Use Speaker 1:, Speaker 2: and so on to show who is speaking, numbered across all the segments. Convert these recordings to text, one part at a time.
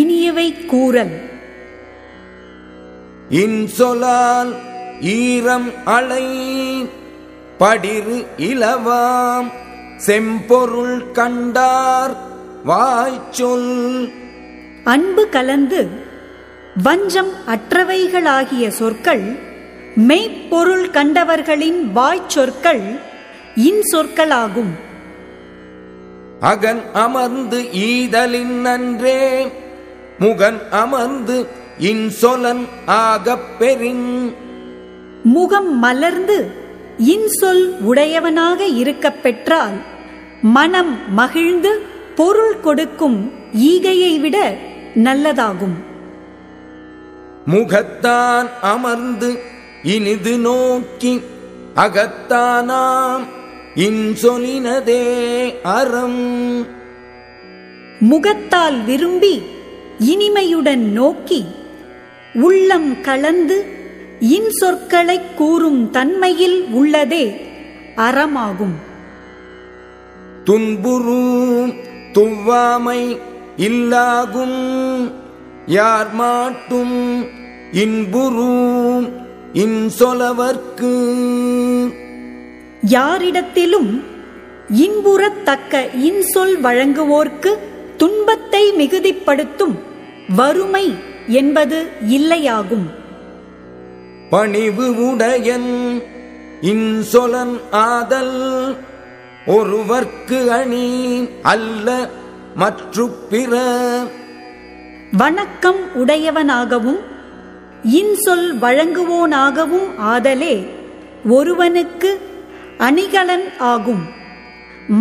Speaker 1: இனியவை கூறல்
Speaker 2: இன்சொலால் ஈரம் அலை படிறு
Speaker 1: இலவாம் செம்பொருள் கண்டார் வாய்ச்சொல் அன்பு கலந்து வஞ்சம் அற்றவைகளாகிய சொற்கள் மெய்ப்பொருள் கண்டவர்களின் வாய்ச்சொற்கள் இன்சொற்களாகும் அகன் அமர்ந்து ஈதலின்
Speaker 2: நன்றே முகன் அமர்ந்து இன்சொலன் ஆகப் பெறின்
Speaker 1: முகம் மலர்ந்து இன்சொல் உடையவனாக இருக்கப் பெற்றால் மனம் மகிழ்ந்து பொருள் கொடுக்கும் ஈகையை விட நல்லதாகும்
Speaker 2: முகத்தான் அமர்ந்து இனிது நோக்கி அகத்தானாம்
Speaker 1: இன்சொலினதே அறம் முகத்தால் விரும்பி இனிமையுடன் நோக்கி உள்ளம் கலந்து இன்சொற்களைக் கூறும் தன்மையில் உள்ளதே அறமாகும் துன்புறும் துவ்வாமை
Speaker 2: இல்லாகும் யார் மாட்டும் இன்புறும்
Speaker 1: இன்சொலவர்க்கு யாரிடத்திலும் இன்புறத்தக்க இன்சொல் வழங்குவோர்க்கு துன்பத்தை மிகுதிப்படுத்தும் வறுமை என்பது இல்லையாகும் பணிவு உடையன் இன்சொலன் ஆதல் ஒருவர்க்கு அணி அல்ல மற்ற பிற வணக்கம் உடையவனாகவும் இன்சொல் வழங்குவோனாகவும் ஆதலே ஒருவனுக்கு அணிகலன் ஆகும்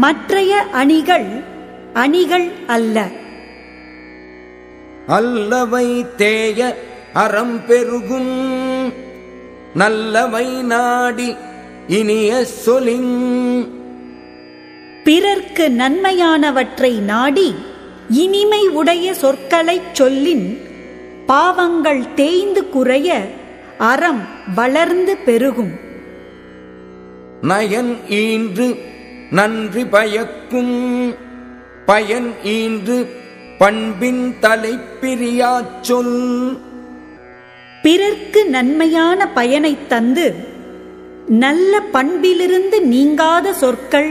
Speaker 1: மற்றைய அணிகள் அணிகள் அல்ல
Speaker 2: அல்லவை தேய அறம் பெருகும்
Speaker 1: நல்லவை நாடி இனிய சொலிங் பிறர்க்கு நன்மையானவற்றை நாடி இனிமை உடைய சொற்களைச் சொல்லின் பாவங்கள் தேய்ந்து குறைய அறம் வளர்ந்து பெருகும் நயன் ஈன்று
Speaker 2: நன்றி பயக்கும் பயன் ஈன்று பண்பின்
Speaker 1: தலைப்பிரியாச் சொல் பிறர்க்கு நன்மையான பயனை தந்து நல்ல பண்பிலிருந்து நீங்காத சொற்கள்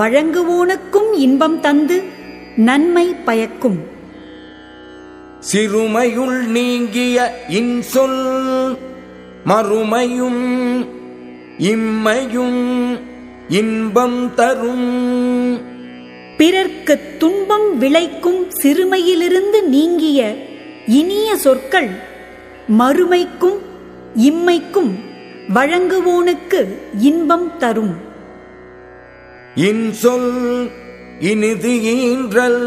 Speaker 1: வழங்குவோனுக்கும் இன்பம் தந்து நன்மை பயக்கும்
Speaker 2: சிறுமையுள் நீங்கிய இன்சொல் மறுமையும் இம்மையும் இன்பம்
Speaker 1: தரும் பிறர்க்கு துன்பம் விளைக்கும் சிறுமையிலிருந்து நீங்கிய இனிய சொற்கள் மறுமைக்கும் இம்மைக்கும் வழங்குவோனுக்கு இன்பம் தரும் இன்சொல் இனிது ஈன்றல்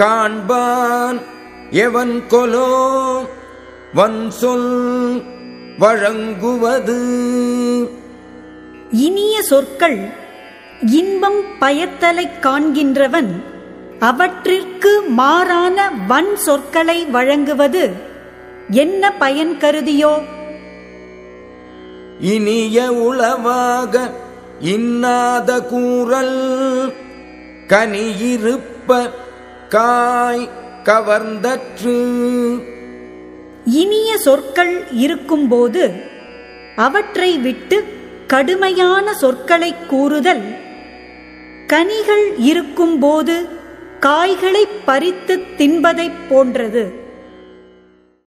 Speaker 2: காண்பான் எவன் கொலோ வன்சொல்
Speaker 1: வழங்குவது இனிய சொற்கள் இன்பம் பயத்தலைக் காண்கின்றவன் அவற்றிற்கு மாறான வன் சொற்களை வழங்குவது என்ன பயன் கருதியோ
Speaker 2: இனிய உளவாக இன்னாத கூறல் கனியிருப்ப காய்
Speaker 1: கவர்ந்தற்று இனிய சொற்கள் இருக்கும்போது அவற்றை விட்டு கடுமையான சொற்களை கூறுதல் கனிகள் இருக்கும்போது காய்களை பறித்து தின்பதைப் போன்றது